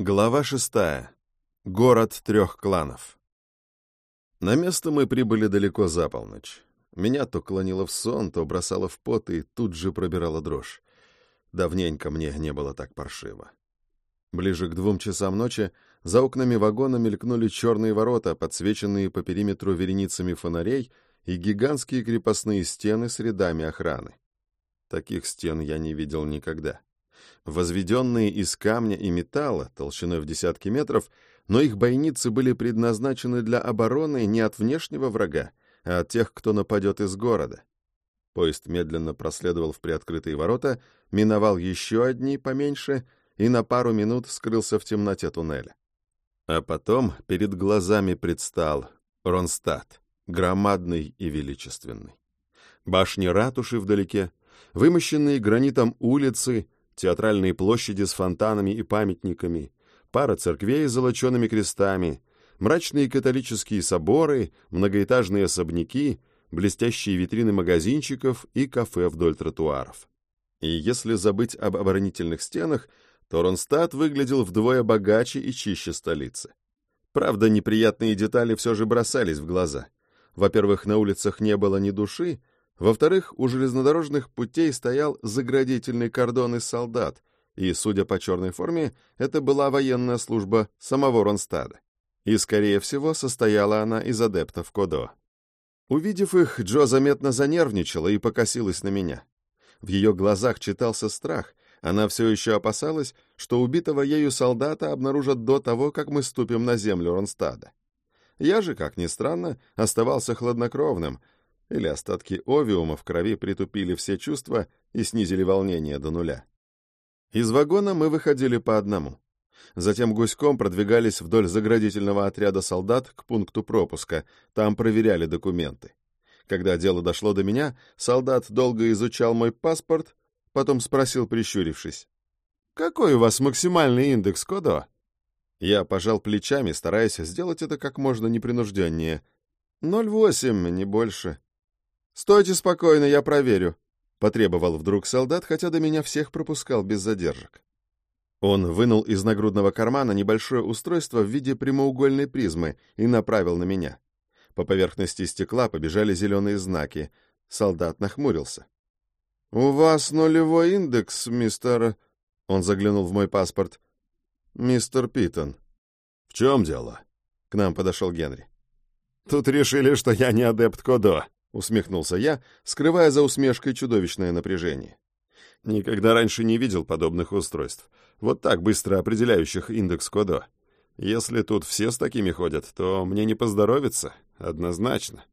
Глава шестая. Город трех кланов. На место мы прибыли далеко за полночь. Меня то клонило в сон, то бросало в пот и тут же пробирала дрожь. Давненько мне не было так паршиво. Ближе к двум часам ночи за окнами вагона мелькнули черные ворота, подсвеченные по периметру вереницами фонарей и гигантские крепостные стены с рядами охраны. Таких стен я не видел никогда возведенные из камня и металла, толщиной в десятки метров, но их бойницы были предназначены для обороны не от внешнего врага, а от тех, кто нападет из города. Поезд медленно проследовал в приоткрытые ворота, миновал еще одни поменьше и на пару минут скрылся в темноте туннеля. А потом перед глазами предстал Ронстадт, громадный и величественный. Башни ратуши вдалеке, вымощенные гранитом улицы — театральные площади с фонтанами и памятниками, пара церквей с золочеными крестами, мрачные католические соборы, многоэтажные особняки, блестящие витрины магазинчиков и кафе вдоль тротуаров. И если забыть об оборонительных стенах, то Ронстадт выглядел вдвое богаче и чище столицы. Правда, неприятные детали все же бросались в глаза. Во-первых, на улицах не было ни души, во-вторых, у железнодорожных путей стоял заградительный кордон из солдат, и, судя по черной форме, это была военная служба самого Ронстада. И, скорее всего, состояла она из адептов Кодо. Увидев их, Джо заметно занервничала и покосилась на меня. В ее глазах читался страх. Она все еще опасалась, что убитого ею солдата обнаружат до того, как мы ступим на землю Ронстада. Я же, как ни странно, оставался хладнокровным — или остатки овиума в крови притупили все чувства и снизили волнение до нуля. Из вагона мы выходили по одному. Затем гуськом продвигались вдоль заградительного отряда солдат к пункту пропуска, там проверяли документы. Когда дело дошло до меня, солдат долго изучал мой паспорт, потом спросил, прищурившись, «Какой у вас максимальный индекс кода?» Я пожал плечами, стараясь сделать это как можно непринужденнее. «Ноль восемь, не больше». «Стойте спокойно, я проверю», — потребовал вдруг солдат, хотя до меня всех пропускал без задержек. Он вынул из нагрудного кармана небольшое устройство в виде прямоугольной призмы и направил на меня. По поверхности стекла побежали зеленые знаки. Солдат нахмурился. «У вас нулевой индекс, мистер...» Он заглянул в мой паспорт. «Мистер Питон». «В чем дело?» К нам подошел Генри. «Тут решили, что я не адепт Кодо», — усмехнулся я, скрывая за усмешкой чудовищное напряжение. Никогда раньше не видел подобных устройств, вот так быстро определяющих индекс Кодо. Если тут все с такими ходят, то мне не поздоровится, однозначно.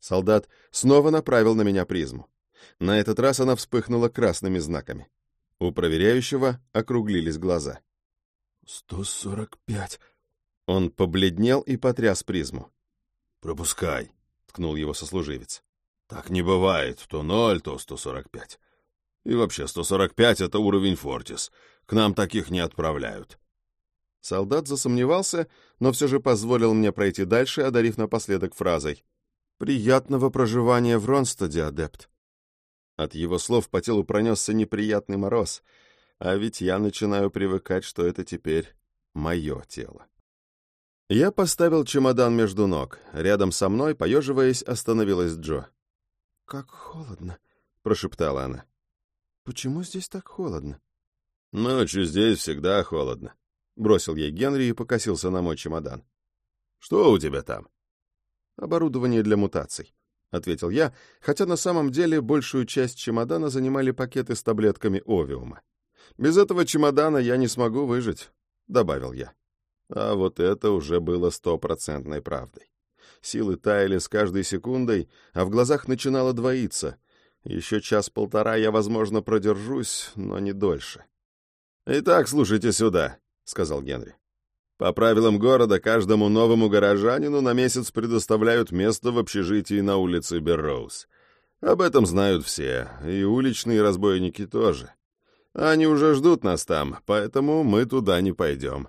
Солдат снова направил на меня призму. На этот раз она вспыхнула красными знаками. У проверяющего округлились глаза. «Сто сорок пять». Он побледнел и потряс призму. «Пропускай», ткнул его сослуживец. «Так не бывает. То ноль, то сто сорок пять. И вообще, сто сорок пять — это уровень Фортис. К нам таких не отправляют». Солдат засомневался, но все же позволил мне пройти дальше, одарив напоследок фразой «Приятного проживания в Ронстаде, адепт». От его слов по телу пронесся неприятный мороз, а ведь я начинаю привыкать, что это теперь мое тело. Я поставил чемодан между ног. Рядом со мной, поеживаясь, остановилась Джо. «Как холодно», — прошептала она. «Почему здесь так холодно?» «Ночью здесь всегда холодно», — бросил ей Генри и покосился на мой чемодан. «Что у тебя там?» «Оборудование для мутаций», — ответил я, хотя на самом деле большую часть чемодана занимали пакеты с таблетками овиума. «Без этого чемодана я не смогу выжить», — добавил я. А вот это уже было стопроцентной правдой. Силы таяли с каждой секундой, а в глазах начинало двоиться. Еще час-полтора я, возможно, продержусь, но не дольше. «Итак, слушайте сюда», — сказал Генри. «По правилам города, каждому новому горожанину на месяц предоставляют место в общежитии на улице Берроуз. Об этом знают все, и уличные разбойники тоже. Они уже ждут нас там, поэтому мы туда не пойдем.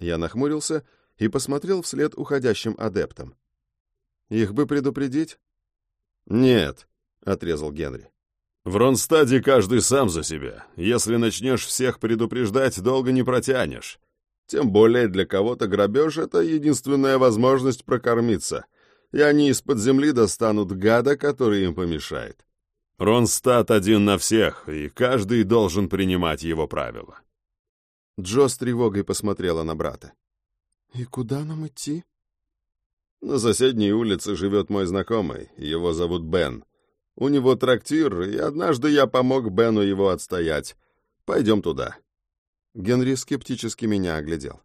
Я нахмурился и посмотрел вслед уходящим адептам. «Их бы предупредить?» «Нет», — отрезал Генри. «В Ронстаде каждый сам за себя. Если начнешь всех предупреждать, долго не протянешь. Тем более для кого-то грабеж — это единственная возможность прокормиться, и они из-под земли достанут гада, который им помешает. Ронстадт один на всех, и каждый должен принимать его правила. Джо с тревогой посмотрела на брата. «И куда нам идти?» «На соседней улице живет мой знакомый, его зовут Бен. У него трактир, и однажды я помог Бену его отстоять. Пойдем туда». Генри скептически меня оглядел.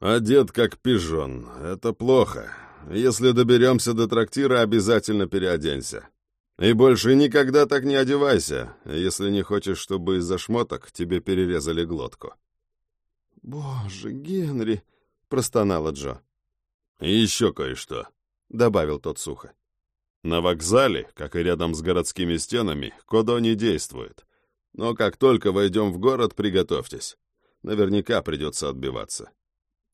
«Одет как пижон. Это плохо. Если доберемся до трактира, обязательно переоденься. И больше никогда так не одевайся, если не хочешь, чтобы из-за шмоток тебе перерезали глотку». «Боже, Генри!» — простонала Джо. «И еще кое-что», — добавил тот сухо. «На вокзале, как и рядом с городскими стенами, Кодо не действует. Но как только войдем в город, приготовьтесь. Наверняка придется отбиваться.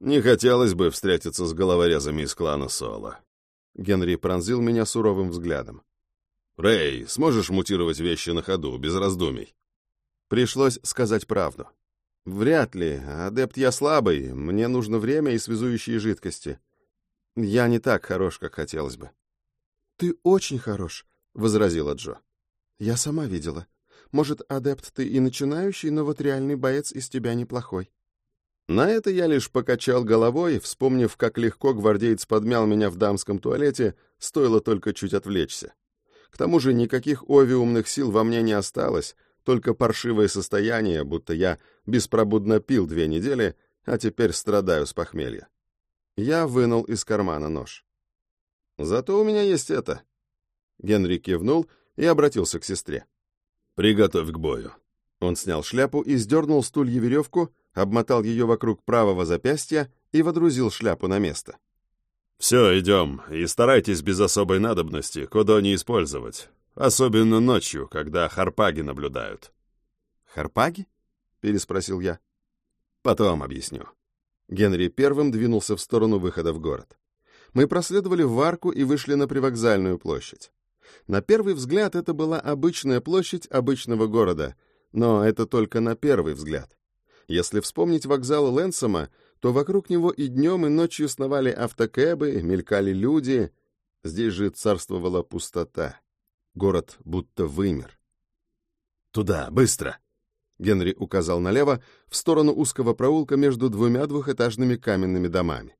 Не хотелось бы встретиться с головорезами из клана Соло. Генри пронзил меня суровым взглядом. «Рэй, сможешь мутировать вещи на ходу, без раздумий?» Пришлось сказать правду. «Вряд ли. Адепт я слабый, мне нужно время и связующие жидкости. Я не так хорош, как хотелось бы». «Ты очень хорош», — возразила Джо. «Я сама видела. Может, адепт ты и начинающий, но вот реальный боец из тебя неплохой». На это я лишь покачал головой, вспомнив, как легко гвардеец подмял меня в дамском туалете, стоило только чуть отвлечься. К тому же никаких овиумных сил во мне не осталось, только паршивое состояние, будто я беспробудно пил две недели, а теперь страдаю с похмелья. Я вынул из кармана нож. «Зато у меня есть это». Генри кивнул и обратился к сестре. «Приготовь к бою». Он снял шляпу и сдернул стулья веревку, обмотал ее вокруг правого запястья и водрузил шляпу на место. «Все, идем, и старайтесь без особой надобности кодо не использовать, особенно ночью, когда харпаги наблюдают». «Харпаги?» — переспросил я. «Потом объясню». Генри первым двинулся в сторону выхода в город. Мы проследовали в арку и вышли на привокзальную площадь. На первый взгляд это была обычная площадь обычного города, но это только на первый взгляд. Если вспомнить вокзал Лэнсома, то вокруг него и днем, и ночью сновали автокэбы, мелькали люди. Здесь же царствовала пустота. Город будто вымер. «Туда, быстро!» Генри указал налево, в сторону узкого проулка между двумя двухэтажными каменными домами.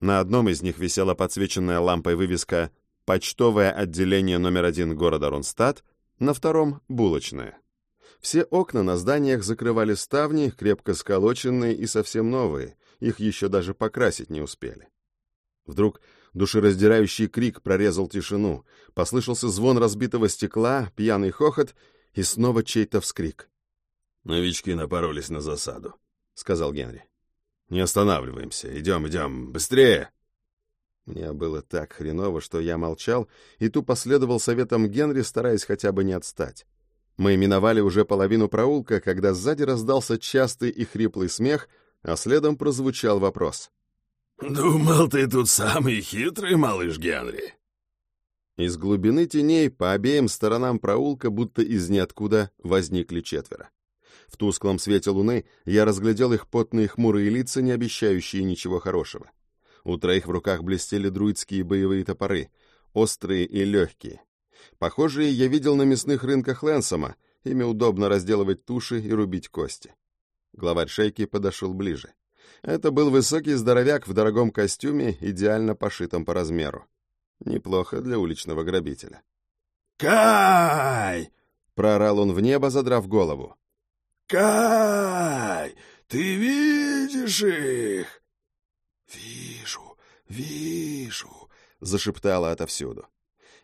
На одном из них висела подсвеченная лампой вывеска «Почтовое отделение номер один города Ронстадт», на втором — «Булочное». Все окна на зданиях закрывали ставни, крепко сколоченные и совсем новые, их еще даже покрасить не успели. Вдруг душераздирающий крик прорезал тишину, послышался звон разбитого стекла, пьяный хохот и снова чей-то вскрик. «Новички напоролись на засаду», — сказал Генри. «Не останавливаемся, идем, идем, быстрее!» Мне было так хреново, что я молчал и тупо следовал советам Генри, стараясь хотя бы не отстать. Мы миновали уже половину проулка, когда сзади раздался частый и хриплый смех, а следом прозвучал вопрос. «Думал, ты тут самый хитрый, малыш Генри?» Из глубины теней по обеим сторонам проулка, будто из ниоткуда, возникли четверо. В тусклом свете луны я разглядел их потные хмурые лица, не обещающие ничего хорошего. У троих в руках блестели друидские боевые топоры, острые и легкие, Похожие я видел на мясных рынках Лэнсома, ими удобно разделывать туши и рубить кости. Главарь шейки подошел ближе. Это был высокий здоровяк в дорогом костюме, идеально пошитом по размеру. Неплохо для уличного грабителя. «Кай!» — проорал он в небо, задрав голову. «Кай! Ты видишь их?» «Вижу, вижу!» — зашептала отовсюду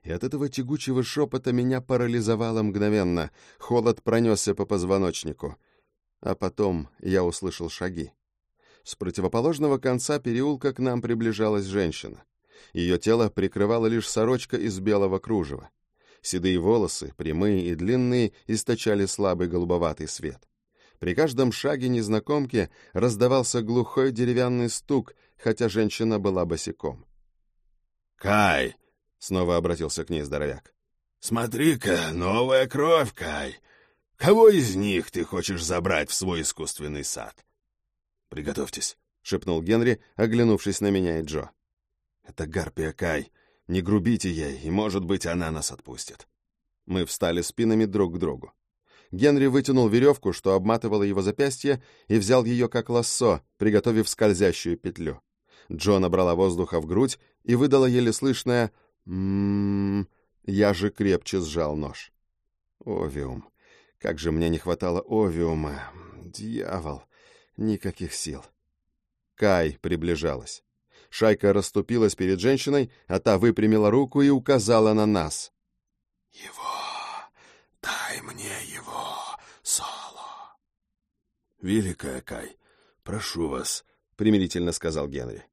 и от этого тягучего шепота меня парализовало мгновенно, холод пронесся по позвоночнику. А потом я услышал шаги. С противоположного конца переулка к нам приближалась женщина. Ее тело прикрывало лишь сорочка из белого кружева. Седые волосы, прямые и длинные, источали слабый голубоватый свет. При каждом шаге незнакомки раздавался глухой деревянный стук, хотя женщина была босиком. «Кай!» Снова обратился к ней здоровяк. «Смотри-ка, новая кровь, Кай! Кого из них ты хочешь забрать в свой искусственный сад?» «Приготовьтесь», — шепнул Генри, оглянувшись на меня и Джо. «Это Гарпия Кай. Не грубите ей, и, может быть, она нас отпустит». Мы встали спинами друг к другу. Генри вытянул веревку, что обматывало его запястье, и взял ее как лассо, приготовив скользящую петлю. Джо набрала воздуха в грудь и выдала еле слышное «Ммм...» Я же крепче сжал нож. Овиум. Как же мне не хватало овиума. Дьявол. Никаких сил. Кай приближалась. Шайка расступилась перед женщиной, а та выпрямила руку и указала на нас. «Его! Дай мне его, Соло!» «Великая Кай, прошу вас», — примирительно сказал Генри.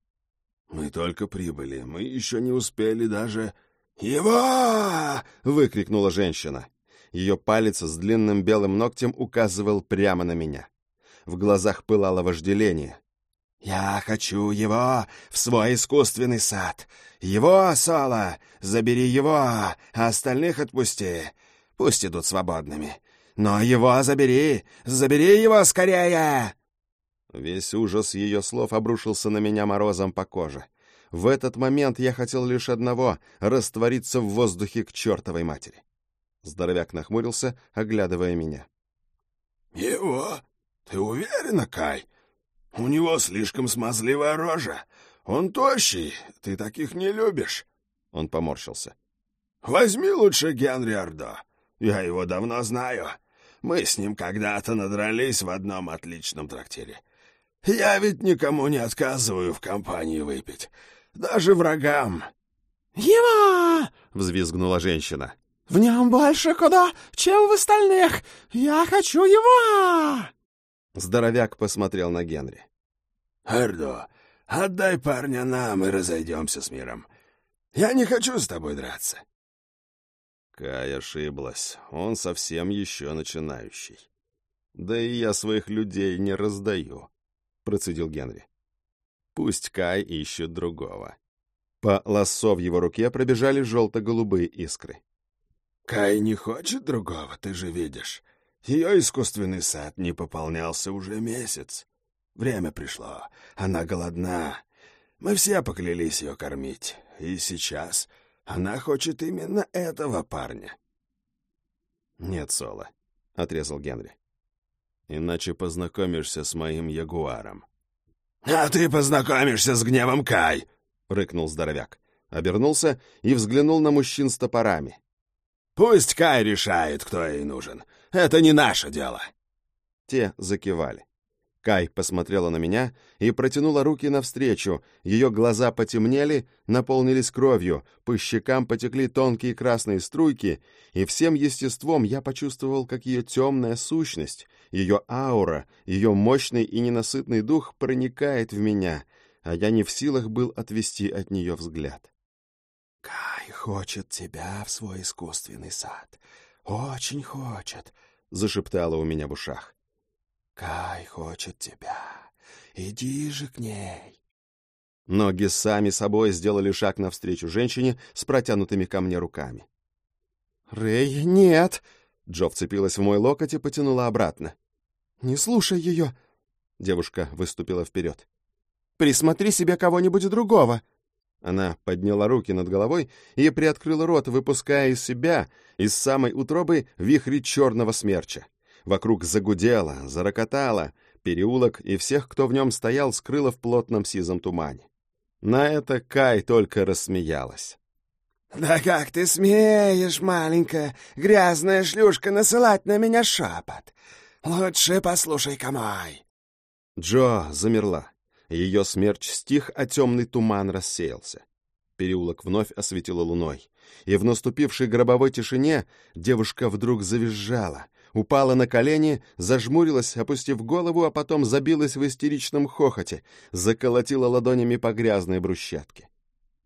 «Мы только прибыли, мы еще не успели даже...» «Его!» — выкрикнула женщина. Ее палец с длинным белым ногтем указывал прямо на меня. В глазах пылало вожделение. «Я хочу его в свой искусственный сад. Его, Соло, забери его, а остальных отпусти. Пусть идут свободными. Но его забери, забери его скорее!» Весь ужас ее слов обрушился на меня морозом по коже. В этот момент я хотел лишь одного — раствориться в воздухе к чертовой матери. Здоровяк нахмурился, оглядывая меня. «Его? Ты уверена, Кай? У него слишком смазливая рожа. Он тощий, ты таких не любишь». Он поморщился. «Возьми лучше Генри Ордо. Я его давно знаю. Мы с ним когда-то надрались в одном отличном трактире. Я ведь никому не отказываю в компании выпить даже врагам. «Его!» — взвизгнула женщина. «В нем больше куда, чем в остальных! Я хочу его!» Здоровяк посмотрел на Генри. «Эрдо, отдай парня нам и разойдемся с миром. Я не хочу с тобой драться». Кай ошиблась. Он совсем еще начинающий. «Да и я своих людей не раздаю», — процедил Генри. Пусть Кай ищет другого. По лассо в его руке пробежали желто-голубые искры. «Кай не хочет другого, ты же видишь. Ее искусственный сад не пополнялся уже месяц. Время пришло, она голодна. Мы все поклялись ее кормить, и сейчас она хочет именно этого парня». «Нет, Соло», — отрезал Генри. «Иначе познакомишься с моим ягуаром. «А ты познакомишься с гневом Кай!» — рыкнул здоровяк. Обернулся и взглянул на мужчин с топорами. «Пусть Кай решает, кто ей нужен. Это не наше дело!» Те закивали. Кай посмотрела на меня и протянула руки навстречу. Ее глаза потемнели, наполнились кровью, по щекам потекли тонкие красные струйки, и всем естеством я почувствовал, как ее темная сущность, ее аура, ее мощный и ненасытный дух проникает в меня, а я не в силах был отвести от нее взгляд. «Кай хочет тебя в свой искусственный сад. Очень хочет», — зашептала у меня в ушах. Кай хочет тебя. Иди же к ней. Ноги сами собой сделали шаг навстречу женщине с протянутыми ко мне руками. «Рэй, нет!» Джо вцепилась в мой локоть и потянула обратно. «Не слушай ее!» Девушка выступила вперед. «Присмотри себе кого-нибудь другого!» Она подняла руки над головой и приоткрыла рот, выпуская из себя, из самой утробы, вихри черного смерча. Вокруг загудело, зарокотало, переулок и всех, кто в нем стоял, скрыло в плотном сизом тумане. На это Кай только рассмеялась. «Да как ты смеешь, маленькая грязная шлюшка, насылать на меня шепот? Лучше послушай-ка мой!» Джо замерла. Ее смерч стих, а темный туман рассеялся. Переулок вновь осветило луной. И в наступившей гробовой тишине девушка вдруг завизжала — упала на колени, зажмурилась, опустив голову, а потом забилась в истеричном хохоте, заколотила ладонями по грязной брусчатке.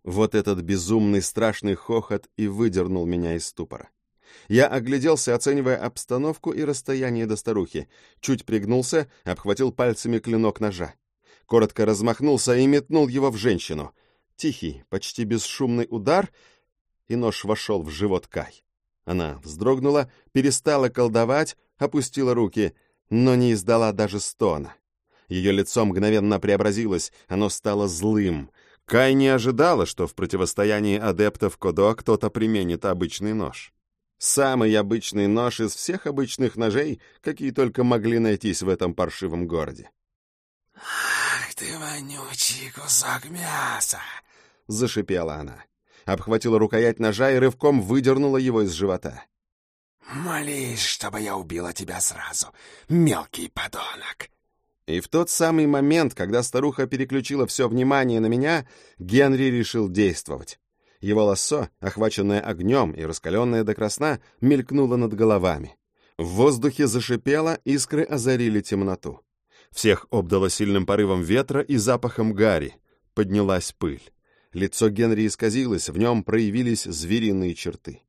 Вот этот безумный страшный хохот и выдернул меня из ступора. Я огляделся, оценивая обстановку и расстояние до старухи, чуть пригнулся, обхватил пальцами клинок ножа. Коротко размахнулся и метнул его в женщину. Тихий, почти бесшумный удар, и нож вошел в живот Кай. Она вздрогнула, перестала колдовать, опустила руки, но не издала даже стона. Ее лицо мгновенно преобразилось, оно стало злым. Кай не ожидала, что в противостоянии адептов Кодо кто-то применит обычный нож. Самый обычный нож из всех обычных ножей, какие только могли найтись в этом паршивом городе. «Ах ты, вонючий кусок мяса!» — зашипела она. Обхватила рукоять ножа и рывком выдернула его из живота. «Молись, чтобы я убила тебя сразу, мелкий подонок!» И в тот самый момент, когда старуха переключила все внимание на меня, Генри решил действовать. Его лассо, охваченное огнем и раскаленное до красна, мелькнуло над головами. В воздухе зашипело, искры озарили темноту. Всех обдало сильным порывом ветра и запахом гари. Поднялась пыль. Лицо Генри исказилось, в нем проявились звериные черты.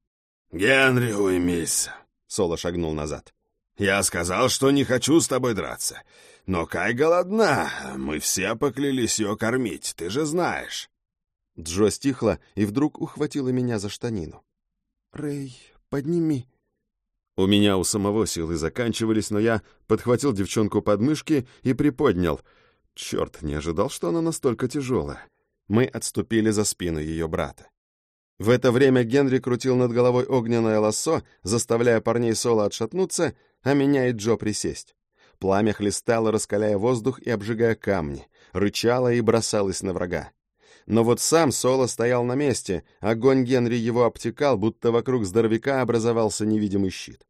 «Генри, уймись!» — Соло шагнул назад. «Я сказал, что не хочу с тобой драться. Но Кай голодна, мы все поклялись ее кормить, ты же знаешь». Джо стихла и вдруг ухватила меня за штанину. «Рэй, подними». У меня у самого силы заканчивались, но я подхватил девчонку под мышки и приподнял. Черт, не ожидал, что она настолько тяжелая. Мы отступили за спину ее брата. В это время Генри крутил над головой огненное лассо, заставляя парней Соло отшатнуться, а меня и Джо присесть. Пламя хлестало, раскаляя воздух и обжигая камни, рычало и бросалось на врага. Но вот сам Соло стоял на месте, огонь Генри его обтекал, будто вокруг здоровяка образовался невидимый щит.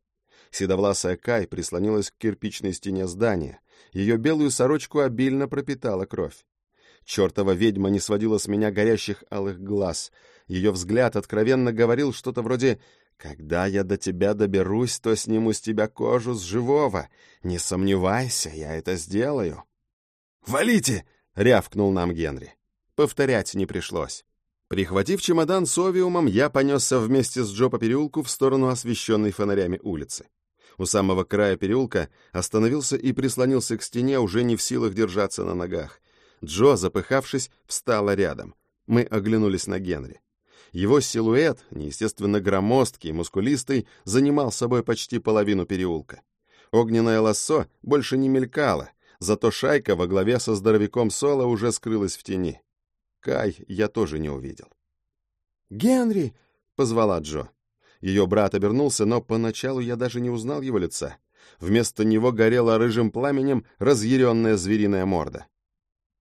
Седовласая Кай прислонилась к кирпичной стене здания. Ее белую сорочку обильно пропитала кровь. Чертова ведьма не сводила с меня горящих алых глаз. Ее взгляд откровенно говорил что-то вроде «Когда я до тебя доберусь, то сниму с тебя кожу с живого. Не сомневайся, я это сделаю». «Валите!» — рявкнул нам Генри. Повторять не пришлось. Прихватив чемодан с овиумом, я понесся вместе с Джо по переулку в сторону освещенной фонарями улицы. У самого края переулка остановился и прислонился к стене, уже не в силах держаться на ногах. Джо, запыхавшись, встала рядом. Мы оглянулись на Генри. Его силуэт, неестественно громоздкий, мускулистый, занимал собой почти половину переулка. Огненное лассо больше не мелькало, зато шайка во главе со здоровяком Соло уже скрылась в тени. Кай я тоже не увидел. «Генри!» — позвала Джо. Ее брат обернулся, но поначалу я даже не узнал его лица. Вместо него горела рыжим пламенем разъяренная звериная морда.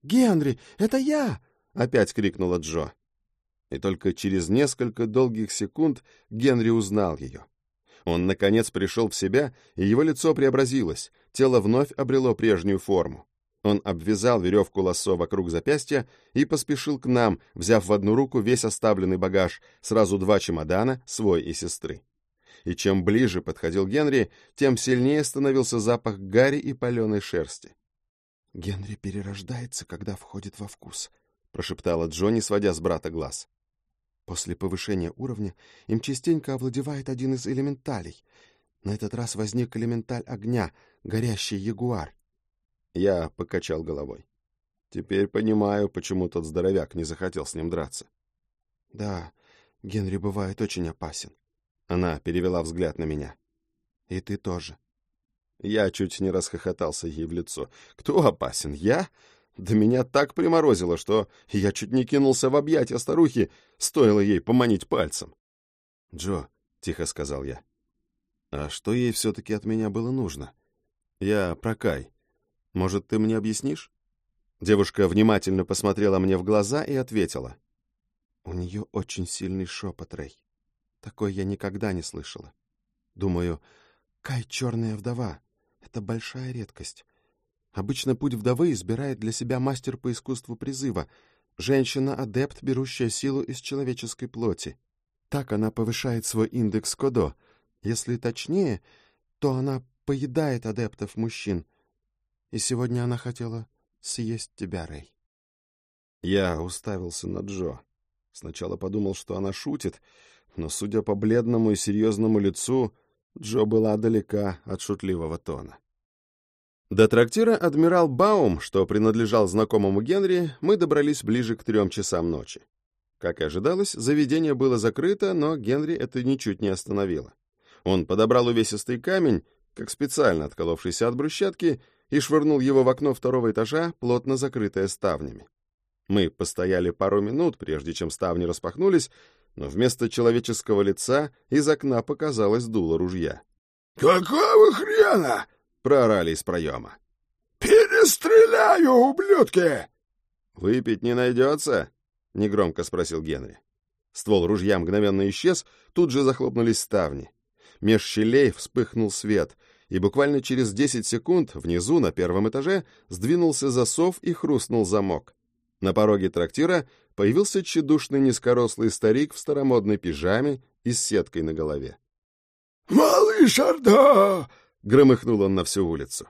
«Генри, это я!» — опять крикнула Джо. И только через несколько долгих секунд Генри узнал ее. Он, наконец, пришел в себя, и его лицо преобразилось, тело вновь обрело прежнюю форму. Он обвязал веревку лассо вокруг запястья и поспешил к нам, взяв в одну руку весь оставленный багаж, сразу два чемодана, свой и сестры. И чем ближе подходил Генри, тем сильнее становился запах гари и паленой шерсти. «Генри перерождается, когда входит во вкус», — прошептала Джонни, сводя с брата глаз. «После повышения уровня им частенько овладевает один из элементалей. На этот раз возник элементаль огня, горящий ягуар. Я покачал головой. Теперь понимаю, почему тот здоровяк не захотел с ним драться. Да, Генри бывает очень опасен. Она перевела взгляд на меня. И ты тоже. Я чуть не расхохотался ей в лицо. Кто опасен? Я? Да меня так приморозило, что я чуть не кинулся в объятия старухи, стоило ей поманить пальцем. «Джо», — тихо сказал я, — «а что ей все-таки от меня было нужно? Я про Кай. Может, ты мне объяснишь?» Девушка внимательно посмотрела мне в глаза и ответила. «У нее очень сильный шепот, Рэй. Такой я никогда не слышала. Думаю, Кай — черная вдова. Это большая редкость. Обычно путь вдовы избирает для себя мастер по искусству призыва, женщина-адепт, берущая силу из человеческой плоти. Так она повышает свой индекс Кодо. Если точнее, то она поедает адептов мужчин, и сегодня она хотела съесть тебя, Рэй. Я уставился на Джо. Сначала подумал, что она шутит, но, судя по бледному и серьезному лицу, Джо была далека от шутливого тона. До трактира «Адмирал Баум», что принадлежал знакомому Генри, мы добрались ближе к трем часам ночи. Как и ожидалось, заведение было закрыто, но Генри это ничуть не остановило. Он подобрал увесистый камень, как специально отколовшийся от брусчатки, и швырнул его в окно второго этажа, плотно закрытое ставнями. Мы постояли пару минут, прежде чем ставни распахнулись, но вместо человеческого лица из окна показалось дуло ружья. «Какого хрена?» — проорали из проема. «Перестреляю, ублюдки!» «Выпить не найдется?» — негромко спросил Генри. Ствол ружья мгновенно исчез, тут же захлопнулись ставни. Меж щелей вспыхнул свет, и буквально через десять секунд внизу, на первом этаже, сдвинулся засов и хрустнул замок. На пороге трактира появился тщедушный низкорослый старик в старомодной пижаме и с сеткой на голове. «Малыш Орда!» — громыхнул он на всю улицу.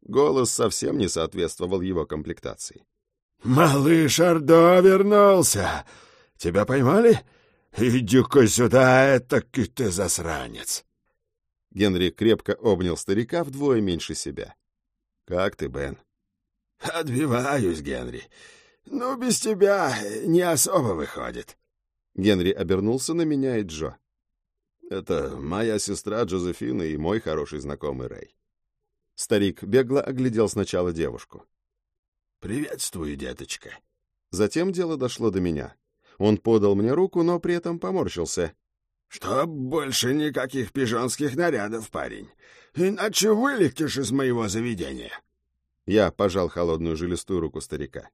Голос совсем не соответствовал его комплектации. «Малыш Ордо вернулся! Тебя поймали? Иди-ка сюда, этакий ты засранец!» Генри крепко обнял старика вдвое меньше себя. «Как ты, Бен?» «Отбиваюсь, Генри. Ну, без тебя не особо выходит». Генри обернулся на меня и Джо. «Это моя сестра Джозефина и мой хороший знакомый Рэй». Старик бегло оглядел сначала девушку. «Приветствую, деточка». Затем дело дошло до меня. Он подал мне руку, но при этом поморщился. «Что, больше никаких пижонских нарядов, парень? Иначе вылетишь из моего заведения». Я пожал холодную жилистую руку старика.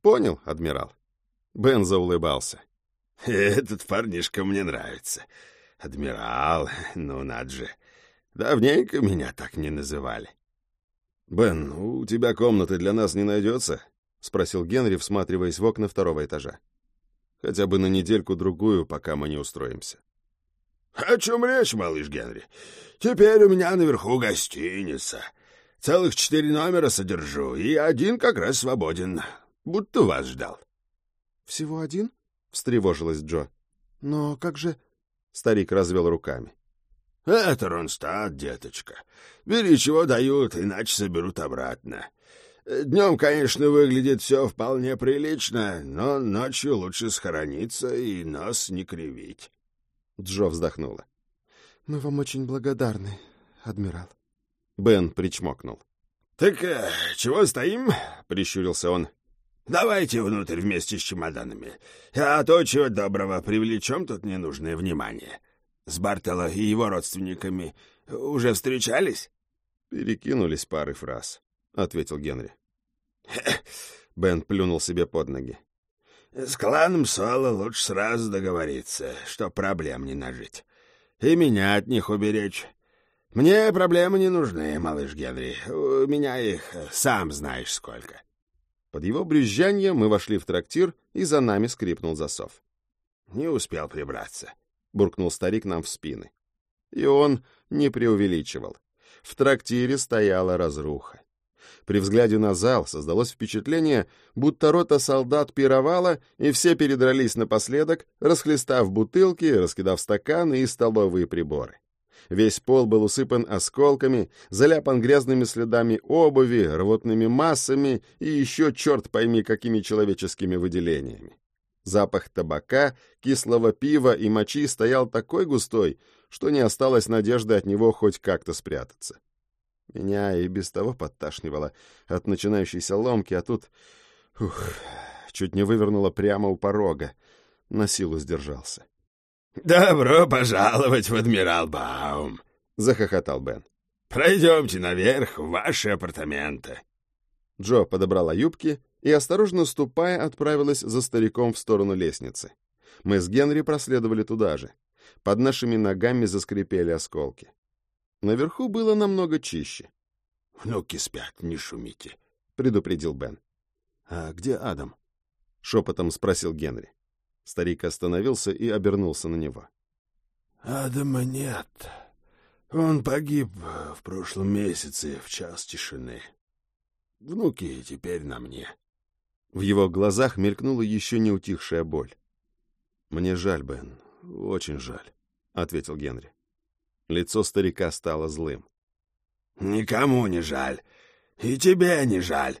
«Понял, адмирал». Бен заулыбался. «Этот парнишка мне нравится. Адмирал, ну надо же. Давненько меня так не называли». «Бен, у тебя комнаты для нас не найдется?» — спросил Генри, всматриваясь в окна второго этажа. «Хотя бы на недельку-другую, пока мы не устроимся». «О чем речь, малыш Генри? Теперь у меня наверху гостиница. Целых четыре номера содержу, и один как раз свободен. Будто вас ждал». «Всего один?» — встревожилась Джо. «Но как же...» — старик развел руками. «Это Ронстад, деточка. Бери, чего дают, иначе соберут обратно. Днем, конечно, выглядит все вполне прилично, но ночью лучше схорониться и нос не кривить». Джо вздохнула. «Мы вам очень благодарны, адмирал». Бен причмокнул. «Так э, чего стоим?» — прищурился он. «Давайте внутрь вместе с чемоданами. А то, чего доброго, привлечем тут ненужное внимание. С Бартело и его родственниками уже встречались?» «Перекинулись парой фраз», — ответил Генри. Бен плюнул себе под ноги. «С кланом Соло лучше сразу договориться, чтоб проблем не нажить. И меня от них уберечь. Мне проблемы не нужны, малыш Генри. У меня их сам знаешь сколько». Под его брюзжанье мы вошли в трактир, и за нами скрипнул засов. «Не успел прибраться», — буркнул старик нам в спины. И он не преувеличивал. В трактире стояла разруха. При взгляде на зал создалось впечатление, будто рота солдат пировала, и все передрались напоследок, расхлестав бутылки, раскидав стаканы и столовые приборы. Весь пол был усыпан осколками, заляпан грязными следами обуви, рвотными массами и еще черт пойми какими человеческими выделениями. Запах табака, кислого пива и мочи стоял такой густой, что не осталось надежды от него хоть как-то спрятаться. Меня и без того подташнивало от начинающейся ломки, а тут... Ух, чуть не вывернуло прямо у порога. На силу сдержался. «Добро пожаловать в Адмирал Баум!» — захохотал Бен. «Пройдемте наверх в ваши апартаменты». Джо подобрала юбки и, осторожно ступая, отправилась за стариком в сторону лестницы. Мы с Генри проследовали туда же. Под нашими ногами заскрипели осколки. Наверху было намного чище. «Внуки спят, не шумите», — предупредил Бен. «А где Адам?» — шепотом спросил Генри. Старик остановился и обернулся на него. «Адама нет. Он погиб в прошлом месяце в час тишины. Внуки теперь на мне». В его глазах мелькнула еще не утихшая боль. «Мне жаль, Бен, очень жаль», — ответил Генри. Лицо старика стало злым. «Никому не жаль. И тебе не жаль.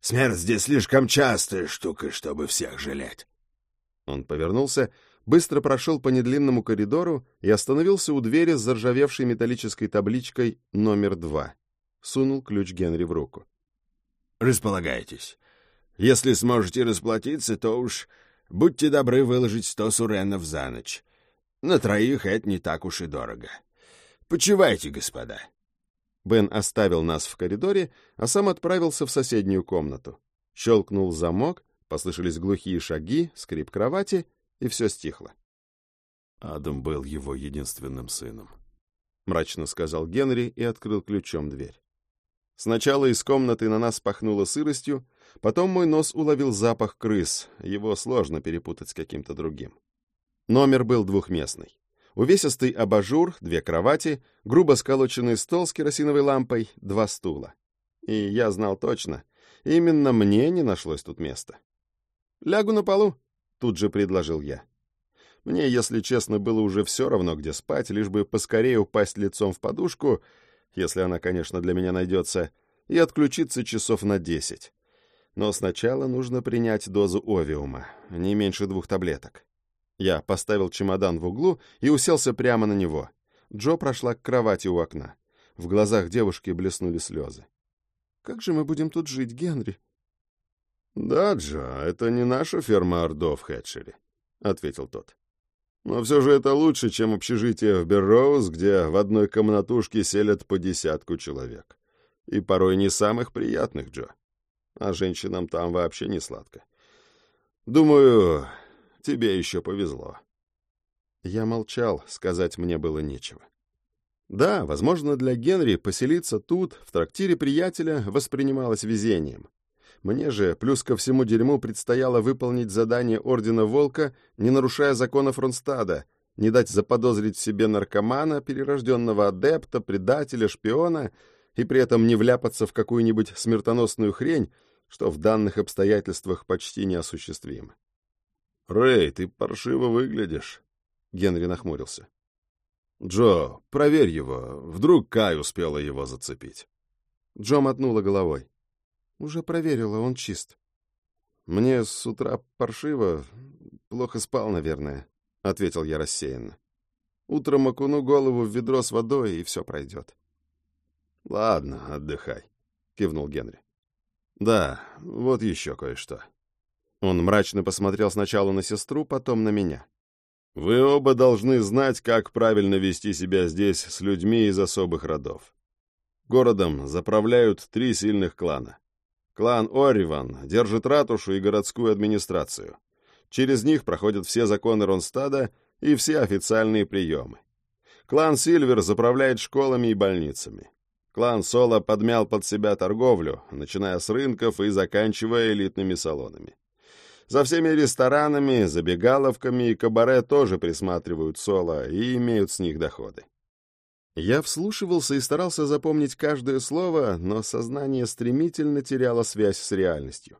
Смерть здесь слишком частая штука, чтобы всех жалеть». Он повернулся, быстро прошел по недлинному коридору и остановился у двери с заржавевшей металлической табличкой «Номер два». Сунул ключ Генри в руку. «Располагайтесь. Если сможете расплатиться, то уж будьте добры выложить сто суренов за ночь. На троих это не так уж и дорого. Почивайте, господа». Бен оставил нас в коридоре, а сам отправился в соседнюю комнату. Щелкнул замок, послышались глухие шаги, скрип кровати, и все стихло. Адам был его единственным сыном. Мрачно сказал Генри и открыл ключом дверь. Сначала из комнаты на нас пахнуло сыростью, потом мой нос уловил запах крыс, его сложно перепутать с каким-то другим. Номер был двухместный. Увесистый абажур, две кровати, грубо сколоченный стол с керосиновой лампой, два стула. И я знал точно, именно мне не нашлось тут места. «Лягу на полу», — тут же предложил я. Мне, если честно, было уже все равно, где спать, лишь бы поскорее упасть лицом в подушку, если она, конечно, для меня найдется, и отключиться часов на десять. Но сначала нужно принять дозу овиума, не меньше двух таблеток. Я поставил чемодан в углу и уселся прямо на него. Джо прошла к кровати у окна. В глазах девушки блеснули слезы. «Как же мы будем тут жить, Генри?» «Да, Джо, это не наша ферма Ордо в Хэтчере», — ответил тот. «Но все же это лучше, чем общежитие в Берроуз, где в одной комнатушке селят по десятку человек. И порой не самых приятных, Джо. А женщинам там вообще не сладко. Думаю, Тебе еще повезло». Я молчал, сказать мне было нечего. Да, возможно, для Генри поселиться тут, в трактире приятеля, воспринималось везением. Мне же, плюс ко всему дерьму, предстояло выполнить задание Ордена Волка, не нарушая закона Фронстада, не дать заподозрить в себе наркомана, перерожденного адепта, предателя, шпиона, и при этом не вляпаться в какую-нибудь смертоносную хрень, что в данных обстоятельствах почти неосуществимо. «Рэй, ты паршиво выглядишь», — Генри нахмурился. «Джо, проверь его. Вдруг Кай успела его зацепить». Джо мотнула головой. «Уже проверила, он чист». «Мне с утра паршиво. Плохо спал, наверное», — ответил я рассеянно. «Утром окуну голову в ведро с водой, и все пройдет». «Ладно, отдыхай», — кивнул Генри. «Да, вот еще кое-что». Он мрачно посмотрел сначала на сестру, потом на меня. «Вы оба должны знать, как правильно вести себя здесь с людьми из особых родов. Городом заправляют три сильных клана. Клан Ориван держит ратушу и городскую администрацию. Через них проходят все законы Ронстада и все официальные приемы. Клан Сильвер заправляет школами и больницами. Клан Соло подмял под себя торговлю, начиная с рынков и заканчивая элитными салонами. За всеми ресторанами, забегаловками и кабаре тоже присматривают соло и имеют с них доходы. Я вслушивался и старался запомнить каждое слово, но сознание стремительно теряло связь с реальностью.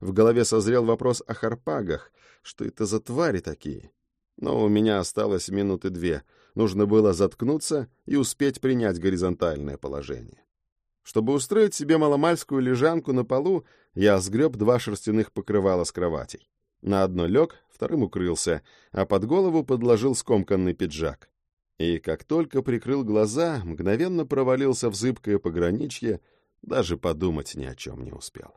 В голове созрел вопрос о харпагах, что это за твари такие. Но у меня осталось минуты две, нужно было заткнуться и успеть принять горизонтальное положение. Чтобы устроить себе маломальскую лежанку на полу, я сгреб два шерстяных покрывала с кроватей. На одно лег, вторым укрылся, а под голову подложил скомканный пиджак. И как только прикрыл глаза, мгновенно провалился в зыбкое пограничье, даже подумать ни о чем не успел.